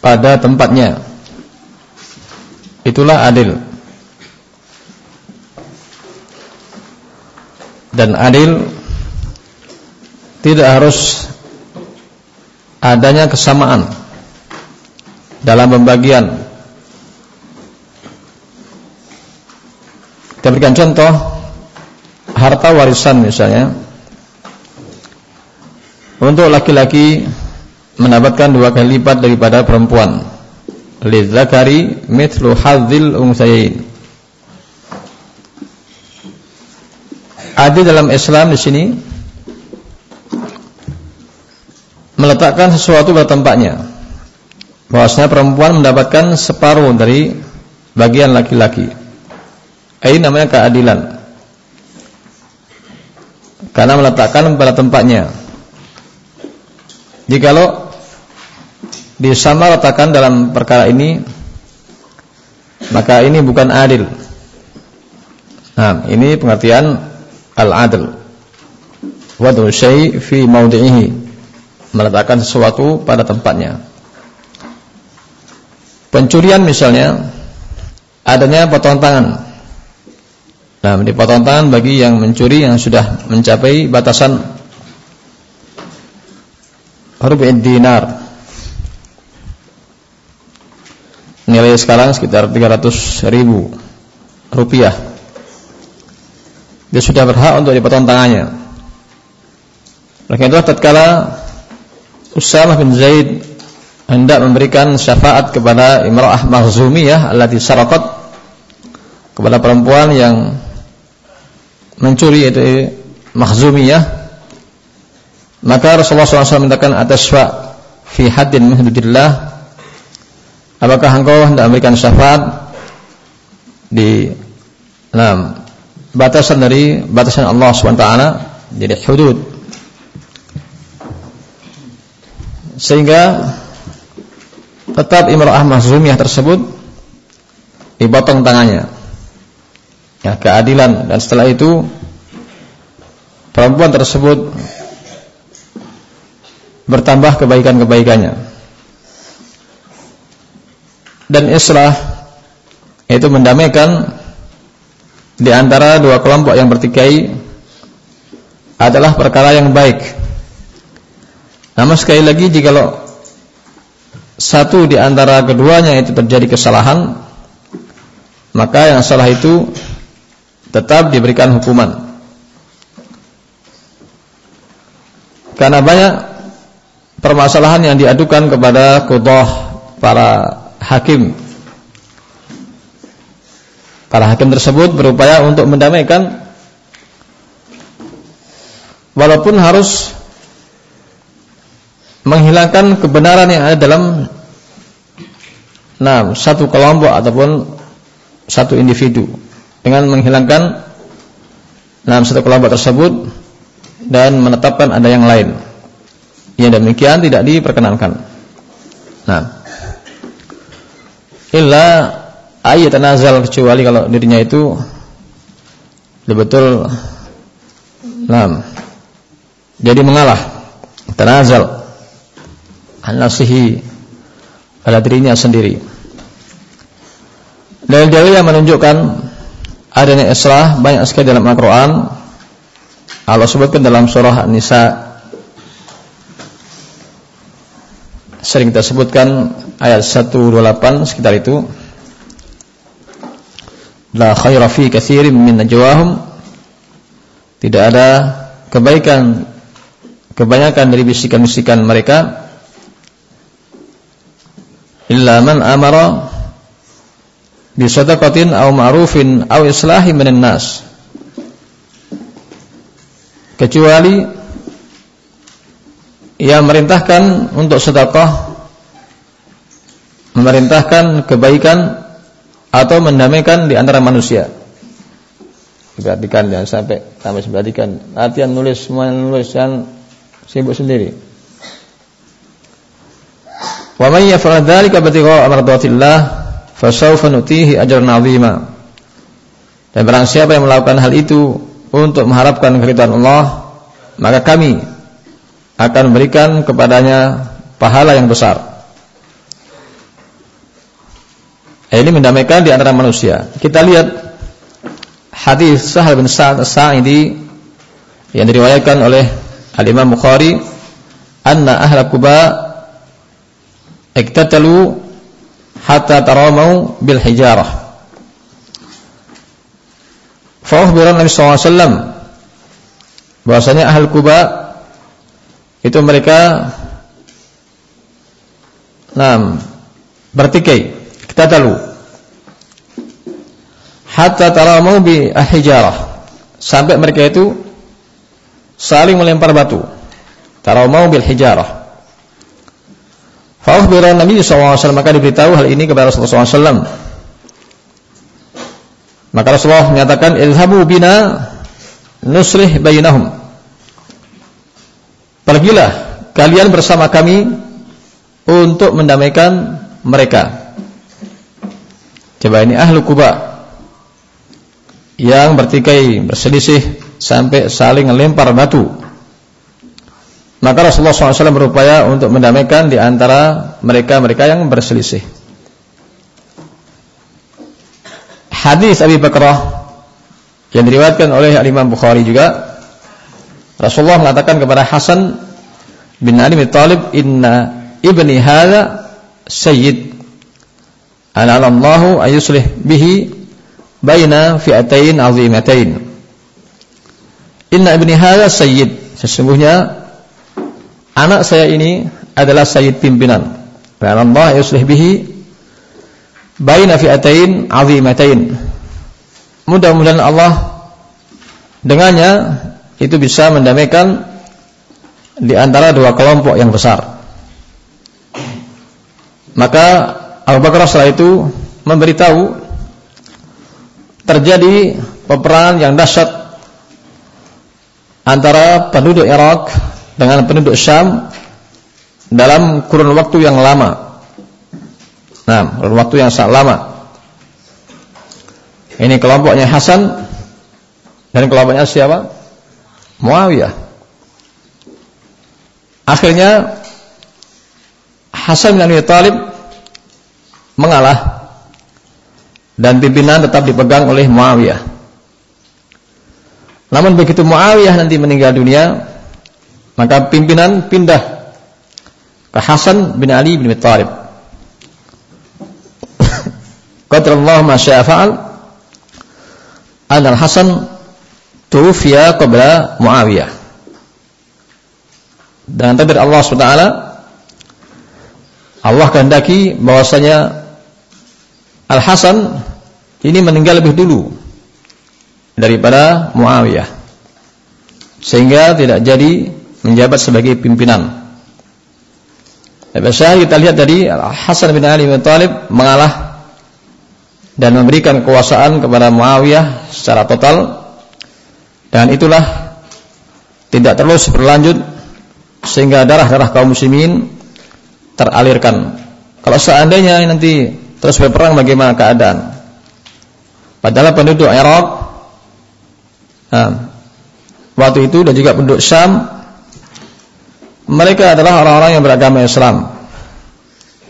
pada tempatnya. Itulah adil. Dan adil tidak harus adanya kesamaan dalam pembagian. Kita berikan contoh harta warisan misalnya. Untuk laki-laki mendapatkan dua kali lipat daripada perempuan. Lidzakari mithlu hadzil unsayain. Adil dalam Islam di sini meletakkan sesuatu pada tempatnya. Bahwasanya perempuan mendapatkan separuh dari bagian laki-laki. Ini namanya keadilan. Karena meletakkan pada tempatnya. Jikalau disamaratakan dalam perkara ini maka ini bukan adil. Nah, ini pengertian al-adl. Wadu syai' fi mawdi'ihi meletakkan sesuatu pada tempatnya. Pencurian misalnya adanya potong tangan. Nah, dipotong tangan bagi yang mencuri yang sudah mencapai batasan rubi dinar. Nilai sekarang sekitar 300 ribu rupiah. Dia sudah berhak untuk dipotong tangannya. Oleh itu tatkala Usamah bin Zaid hendak memberikan syafaat kepada imra'ah mahzumiyah allati saraqat kepada perempuan yang mencuri yaitu mahzumiyah maka Rasulullah SAW mintakan ataswa fi haddin min apakah engkau hendak memberikan syafaat? Di dalam batasan dari batasan Allah SWT jadi hudud. Sehingga tetap imra'ah mahzumiyah tersebut dipotong tangannya. Ya keadilan. Dan setelah itu perempuan tersebut bertambah kebaikan-kebaikannya dan islah itu mendamaikan di antara dua kelompok yang bertikai adalah perkara yang baik namun sekali lagi jika satu di antara keduanya itu terjadi kesalahan, maka yang salah itu tetap diberikan hukuman. Karena banyak permasalahan yang diadukan kepada kudoh para hakim. Para hakim tersebut berupaya untuk mendamaikan walaupun harus menghilangkan kebenaran yang ada dalam nah satu kelompok ataupun satu individu dengan menghilangkan dalam satu kelompok tersebut dan menetapkan ada yang lain. Yang demikian tidak diperkenankan. Nah, illa ayat tanazal kecuali kalau dirinya itu betul-betul nah, jadi mengalah tanazal an-nasihi pada dirinya sendiri. Dalil-dalil yang menunjukkan adanya islah banyak sekali dalam Al-Quran. Allah sebutkan dalam surah An-Nisa sering kita sebutkan ayat 128 sekitar itu. La khaira fi katsirin min najwahum. Tidak ada kebaikan kebanyakan dari bisikan-bisikan mereka. Illa man amara bi sadaqatin aw ma'rufin aw islahi minan nas. Kecuali ia merintahkan untuk sedekah memerintahkan kebaikan atau mendamaikan di antara manusia perhatikan jangan sampai sampai perhatikan latihan nulis semua nulis sibuk sendiri Wa may yaf'al dzalika batigha mardatillah fasawfa nutihi ajran 'azima. Dan barang siapa yang melakukan hal itu untuk mengharapkan keridhaan Allah, maka kami akan memberikan kepadanya pahala yang besar. Ini mendamaikan di antara manusia. Kita lihat hadis Sahal bin Sa'ad As-Sa'idi yang diriwayatkan oleh Al-Imam Bukhari anna ahla Quba iktatalu hatta taramau bil hijarah. Fa Nabi wasallam bahwasanya ahli Quba itu mereka nah bertikai kita tahu hatta taramu bi ahjarah sampai mereka itu saling melempar batu taramu bil hijarah Fa Nabi SAW maka diberitahu hal ini kepada Rasulullah SAW. Maka Rasulullah menyatakan ilhamu bina nuslih bainahum. Pergilah kalian bersama kami untuk mendamaikan mereka. Coba ini ahlu Kuba yang bertikai berselisih sampai saling melempar batu. Maka Rasulullah SAW berupaya untuk mendamaikan di antara mereka-mereka yang berselisih. Hadis Abi Bakrah yang diriwayatkan oleh Imam Bukhari juga Rasulullah mengatakan kepada Hasan bin Ali bin Talib, "Inna ibni hadza sayyid." Ana Allahu ayuslih bihi baina fi'atain azimatain. Inna ibni hadza sayyid. Sesungguhnya anak saya ini adalah sayyid pimpinan. Dan ayuslih bihi baina fi'atain azimatain. Mudah-mudahan Allah dengannya itu bisa mendamaikan di antara dua kelompok yang besar. Maka Abu Bakar setelah itu memberitahu terjadi peperangan yang dahsyat antara penduduk Irak dengan penduduk Syam dalam kurun waktu yang lama. Nah, kurun waktu yang sangat lama. Ini kelompoknya Hasan dan kelompoknya siapa? Muawiyah. Akhirnya Hasan bin Abi Thalib mengalah dan pimpinan tetap dipegang oleh Muawiyah. Namun begitu Muawiyah nanti meninggal dunia, maka pimpinan pindah ke Hasan bin Ali bin Thalib. Qadarallahu ma syaa fa'al. Al-Hasan tufiya qabla Muawiyah. Dengan takdir Allah SWT Allah kehendaki bahwasanya Al-Hasan ini meninggal lebih dulu daripada Muawiyah sehingga tidak jadi menjabat sebagai pimpinan. Biasanya kita lihat dari Hasan bin Ali bin Thalib mengalah dan memberikan kekuasaan kepada Muawiyah secara total dan itulah tidak terus berlanjut sehingga darah-darah kaum muslimin teralirkan. Kalau seandainya nanti terus berperang bagaimana keadaan? Padahal penduduk Irak nah, waktu itu dan juga penduduk Syam mereka adalah orang-orang yang beragama Islam.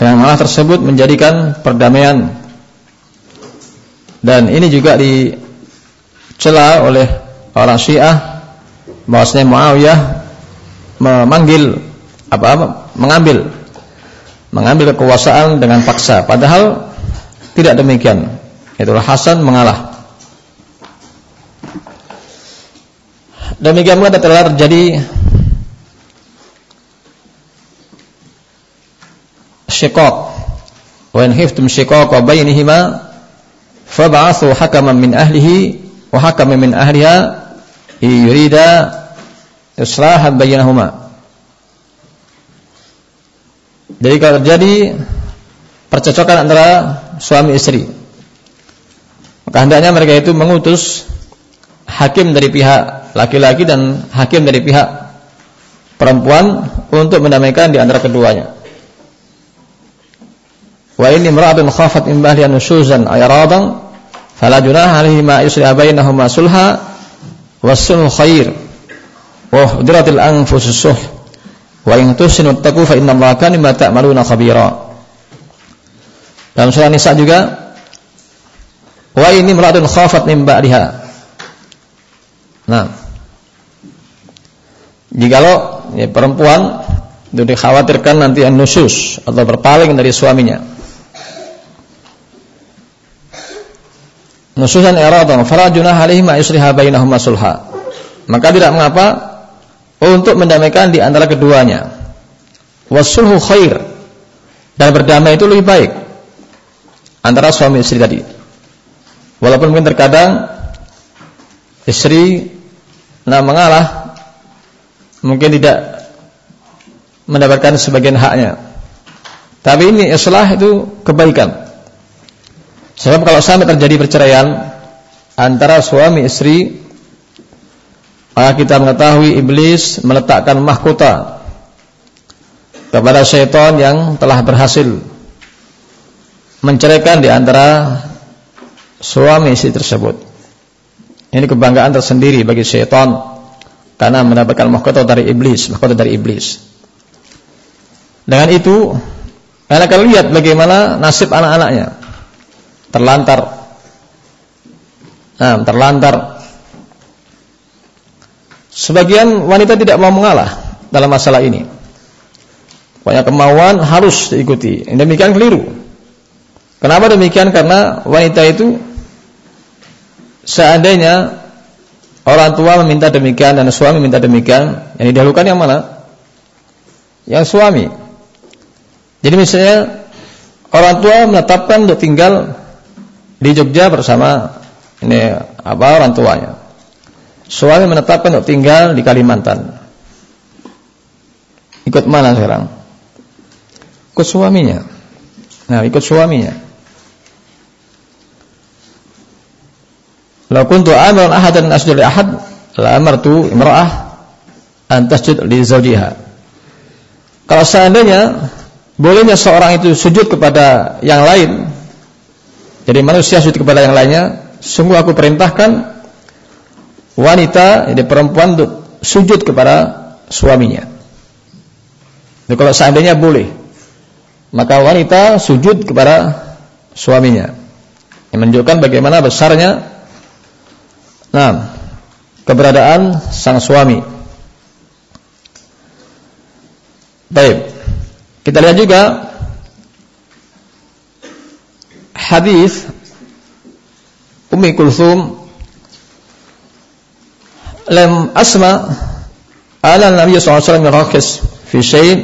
Dengan malah tersebut menjadikan perdamaian dan ini juga dicela oleh orang Syiah bahwasanya Muawiyah memanggil apa, apa mengambil mengambil kekuasaan dengan paksa. Padahal tidak demikian. Itulah Hasan mengalah. Demikian pula telah terjadi syiqaq. Wa in khiftum syiqaqa bainihima fab'athu hakaman min ahlihi wa hakaman min ahliha yurida islahan bainahuma. Jadi kalau terjadi percocokan antara suami istri, maka hendaknya mereka itu mengutus hakim dari pihak laki-laki dan hakim dari pihak perempuan untuk mendamaikan di antara keduanya. Wa ini imra'atun khafat min bahliha nusyuzan ayradan fala junaha 'alaihi ma yusliha bainahuma sulha was-sulhu khair wa hudratil anfusus suh wa in tusinu taqu fa inna allaha kana bima ta'maluna khabira dalam surah Nisa juga Wa ini meratun khafat min ba'diha. Nah. Jikalau ya, perempuan itu dikhawatirkan nanti nusus atau berpaling dari suaminya. Nususan iradan fala junah alaihi ma yusliha sulha. Maka tidak mengapa untuk mendamaikan di antara keduanya. Wasulhu khair. Dan berdamai itu lebih baik antara suami istri tadi. Walaupun mungkin terkadang istri nah mengalah mungkin tidak mendapatkan sebagian haknya. Tapi ini islah itu kebaikan. Sebab kalau sampai terjadi perceraian antara suami istri maka kita mengetahui iblis meletakkan mahkota kepada syaitan yang telah berhasil menceraikan di antara suami istri tersebut. Ini kebanggaan tersendiri bagi syaitan karena mendapatkan mahkota dari iblis, mahkota dari iblis. Dengan itu, anda akan lihat bagaimana nasib anak-anaknya terlantar. Nah, terlantar. Sebagian wanita tidak mau mengalah dalam masalah ini. Banyak kemauan harus diikuti. Demikian keliru. Kenapa demikian? Karena wanita itu seandainya orang tua meminta demikian dan suami minta demikian, yang didahulukan yang mana? Yang suami. Jadi misalnya orang tua menetapkan untuk tinggal di Jogja bersama ini apa orang tuanya. Suami menetapkan untuk tinggal di Kalimantan. Ikut mana sekarang? ikut suaminya. Nah, ikut suaminya. Lau kuntu amiran ahadan asjud li ahad, la amartu imra'ah an tasjud li zawjiha. Kalau seandainya bolehnya seorang itu sujud kepada yang lain, jadi manusia sujud kepada yang lainnya, sungguh aku perintahkan wanita, jadi perempuan untuk sujud kepada suaminya. Jadi kalau seandainya boleh, maka wanita sujud kepada suaminya. Yang menunjukkan bagaimana besarnya nah, keberadaan sang suami. Baik. Kita lihat juga hadis Ummi Kulsum lam asma ala Nabi sallallahu alaihi wasallam fi syai'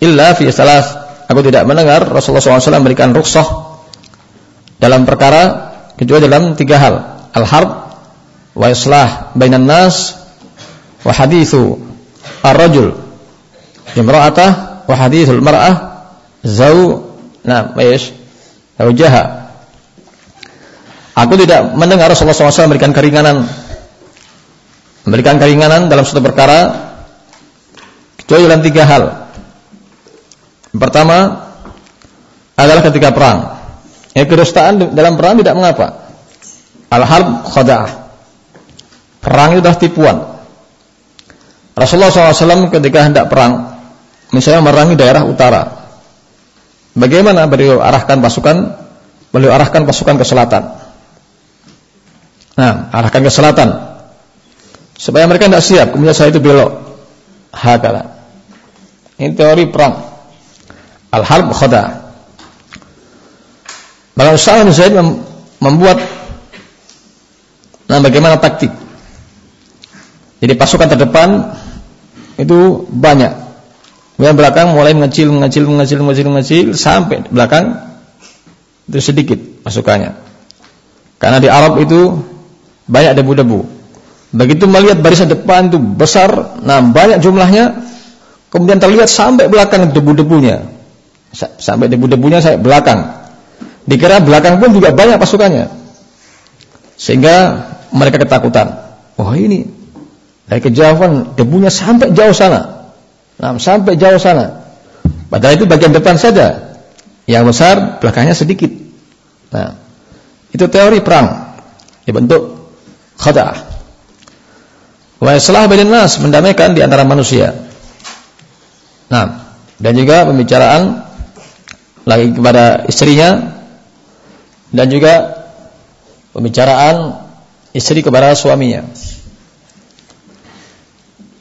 illa fi thalath. Aku tidak mendengar Rasulullah SAW memberikan rukhsah dalam perkara kecuali dalam tiga hal. Al-harb wa islah bainan nas wa hadithu ar-rajul imra'atah wa hadithul mar'ah zau nah ish zaujaha. Aku tidak mendengar Rasulullah SAW memberikan keringanan memberikan keringanan dalam suatu perkara kecuali dalam tiga hal yang pertama adalah ketika perang. Ya kedustaan dalam perang tidak mengapa. Al-harb khada'ah. Perang itu adalah tipuan. Rasulullah SAW ketika hendak perang, misalnya merangi daerah utara. Bagaimana beliau arahkan pasukan? Beliau arahkan pasukan ke selatan. Nah, arahkan ke selatan. Supaya mereka tidak siap, kemudian saya itu belok. Hakala. Ini teori perang. Al-harb khoda. Maka Ustaz Zaid membuat nah bagaimana taktik. Jadi pasukan terdepan itu banyak. Kemudian belakang mulai mengecil, mengecil, mengecil, mengecil, mengecil sampai belakang itu sedikit pasukannya. Karena di Arab itu banyak debu-debu. Begitu melihat barisan depan itu besar, nah banyak jumlahnya, kemudian terlihat sampai belakang debu-debunya sampai debu-debunya saya belakang. Dikira belakang pun juga banyak pasukannya. Sehingga mereka ketakutan. Wah oh, ini dari kejauhan debunya sampai jauh sana. Nah, sampai jauh sana. Padahal itu bagian depan saja. Yang besar belakangnya sedikit. Nah, itu teori perang dibentuk khada'ah. Wa islah bainan nas mendamaikan di antara manusia. Nah, dan juga pembicaraan lagi kepada istrinya dan juga pembicaraan istri kepada suaminya.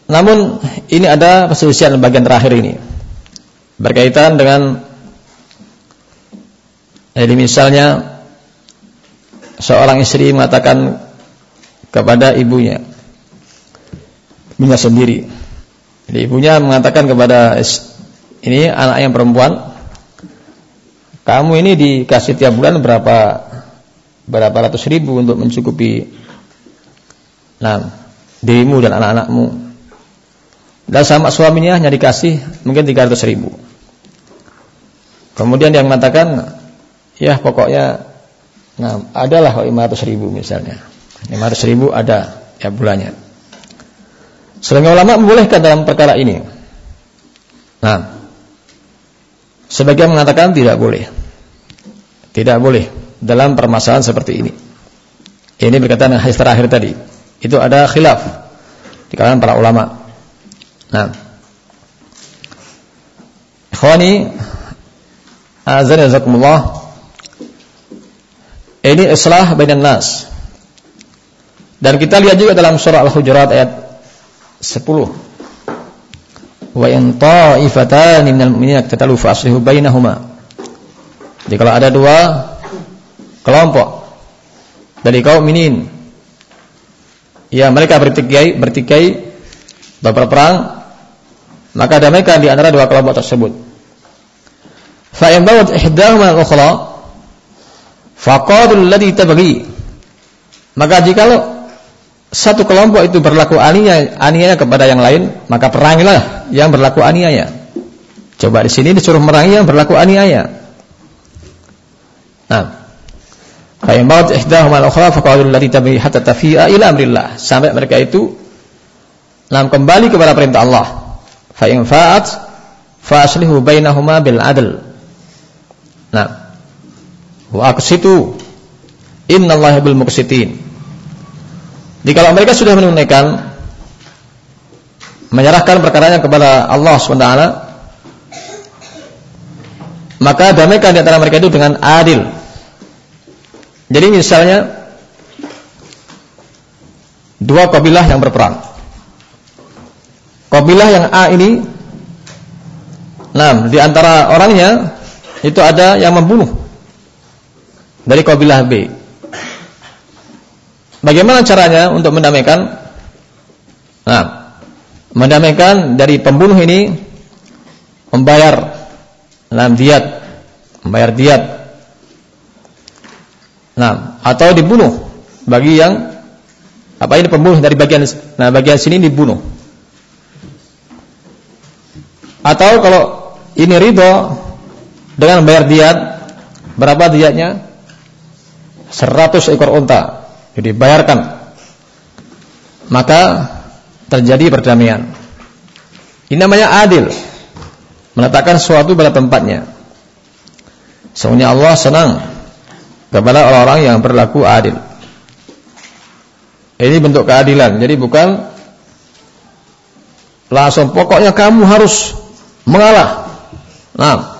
Namun ini ada perselisihan bagian terakhir ini berkaitan dengan jadi misalnya seorang istri mengatakan kepada ibunya, ibunya sendiri. Jadi ibunya mengatakan kepada ini anak yang perempuan, kamu ini dikasih tiap bulan berapa berapa ratus ribu untuk mencukupi nah, dirimu dan anak-anakmu. Dan sama suaminya hanya dikasih mungkin 300 ribu. Kemudian dia mengatakan, ya pokoknya nah adalah 500 ribu misalnya 500 ribu ada ya bulannya Sebagian ulama membolehkan dalam perkara ini. Nah sebagian mengatakan tidak boleh. Tidak boleh dalam permasalahan seperti ini. Ini berkaitan dengan hadis terakhir tadi. Itu ada khilaf di kalangan para ulama. Nah ikhwani azan jazakumullah. Ini islah bainan nas. Dan kita lihat juga dalam surah Al-Hujurat ayat 10. Wa in ta'ifatan minal mu'minina tatalu fa aslihu bainahuma. Jadi kalau ada dua kelompok dari kaum minin ya mereka bertikai bertikai berperang maka damaikan di antara dua kelompok tersebut. Fa in bawat ihdahuma al-ukhra Faqadul ladhi tabghi. Maka jikalau satu kelompok itu berlaku aniaya, aniaya kepada yang lain, maka perangilah yang berlaku aniaya. Coba di sini disuruh merangi yang berlaku aniaya. Nah, Fa'in ba'at ihdahuma al-ukhra faqadul ladhi tabghi hatta tafi'a ila amrillah. Sampai mereka itu nam kembali kepada perintah Allah. Fa'in fa'at fa'aslihu bainahuma bil adl. Nah, Wa aqsitu. Innallaha bil muqsitin. Jadi kalau mereka sudah menunaikan menyerahkan perkaranya kepada Allah SWT maka damaikan di antara mereka itu dengan adil. Jadi misalnya dua kabilah yang berperang. Kabilah yang A ini Nah, di antara orangnya itu ada yang membunuh dari kabilah B. Bagaimana caranya untuk mendamaikan? Nah, mendamaikan dari pembunuh ini membayar dalam diat, membayar diat. Nah, atau dibunuh bagi yang apa ini pembunuh dari bagian nah bagian sini dibunuh. Atau kalau ini ridho dengan bayar diat, berapa diatnya? 100 ekor unta jadi bayarkan. Maka terjadi perdamaian. Ini namanya adil. Menetapkan sesuatu pada tempatnya. Sebenarnya Allah senang kepada orang-orang yang berlaku adil. Ini bentuk keadilan. Jadi bukan langsung pokoknya kamu harus mengalah. Nah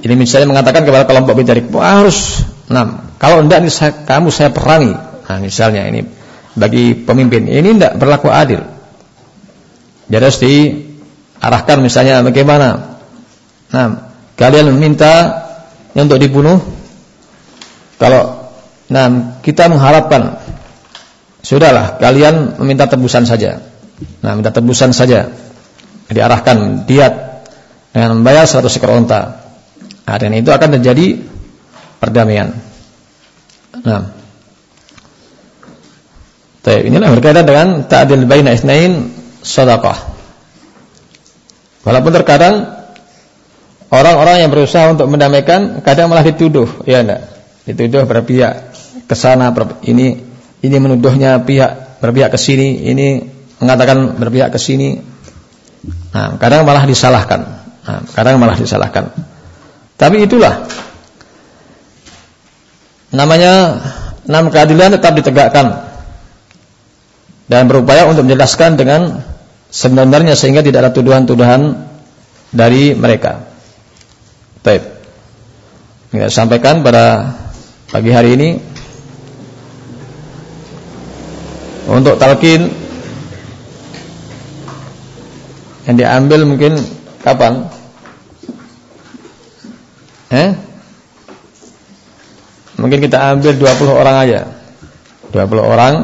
ini misalnya mengatakan kepada kelompok bicara harus nah kalau tidak ini kamu saya perangi. Nah, misalnya ini bagi pemimpin ini tidak berlaku adil. Jadi harus diarahkan misalnya bagaimana. Nah, kalian meminta untuk dibunuh. Kalau nah kita mengharapkan sudahlah kalian meminta tebusan saja. Nah, minta tebusan saja. Diarahkan diat dengan membayar 100 ekor unta. Nah, dan itu akan terjadi perdamaian. Nah. Baik, inilah berkaitan dengan ta'dil baina isnain sedekah. Walaupun terkadang orang-orang yang berusaha untuk mendamaikan kadang malah dituduh, ya enggak? Dituduh berpihak ke sana, ini ini menuduhnya pihak berpihak ke sini, ini mengatakan berpihak ke sini. Nah, kadang malah disalahkan. Nah, kadang malah disalahkan. Tapi itulah namanya enam keadilan tetap ditegakkan dan berupaya untuk menjelaskan dengan sebenarnya sehingga tidak ada tuduhan-tuduhan dari mereka. Baik. Ya, sampaikan pada pagi hari ini Untuk talqin yang diambil mungkin kapan? Eh? Mungkin kita ambil 20 orang aja. 20 orang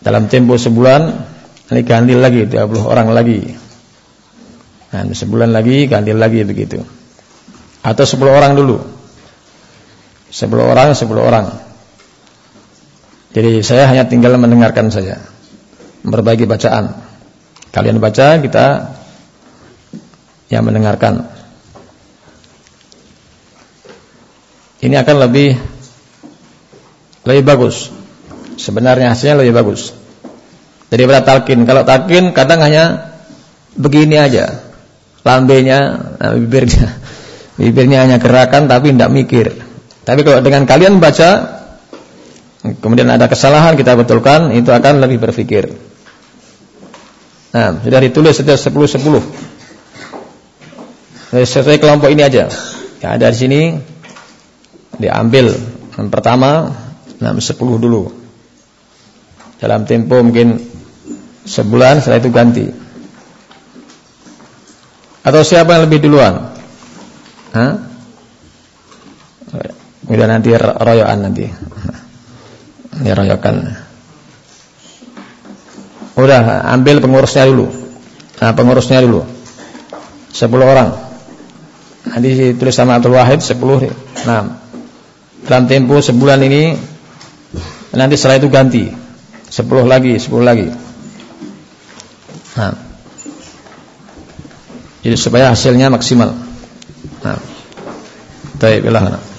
dalam tempo sebulan ini ganti lagi 20 orang lagi. Nah, sebulan lagi ganti lagi begitu. Atau 10 orang dulu. 10 orang, 10 orang. Jadi saya hanya tinggal mendengarkan saja. Berbagi bacaan. Kalian baca, kita yang mendengarkan. Ini akan lebih lebih bagus. Sebenarnya hasilnya lebih bagus. Daripada talkin. Kalau talkin kadang hanya begini aja. Lambenya, nah, bibirnya. Bibirnya hanya gerakan tapi tidak mikir. Tapi kalau dengan kalian baca kemudian ada kesalahan kita betulkan, itu akan lebih berpikir. Nah, sudah ditulis setiap 10 10. Sesuai kelompok ini aja. Ya, ada di sini diambil yang pertama nah, 10 dulu. Dalam tempo mungkin sebulan setelah itu ganti. Atau siapa yang lebih duluan? Hah? Udah nanti royokan nanti. Ini royokan. Udah ambil pengurusnya dulu. Nah, pengurusnya dulu. 10 orang. Nanti tulis sama Abdul Wahid 10. Nah, dalam tempo sebulan ini nanti setelah itu ganti. 10 lagi, 10 lagi. Nah. Jadi supaya hasilnya maksimal. Nah. Baik, bilahana.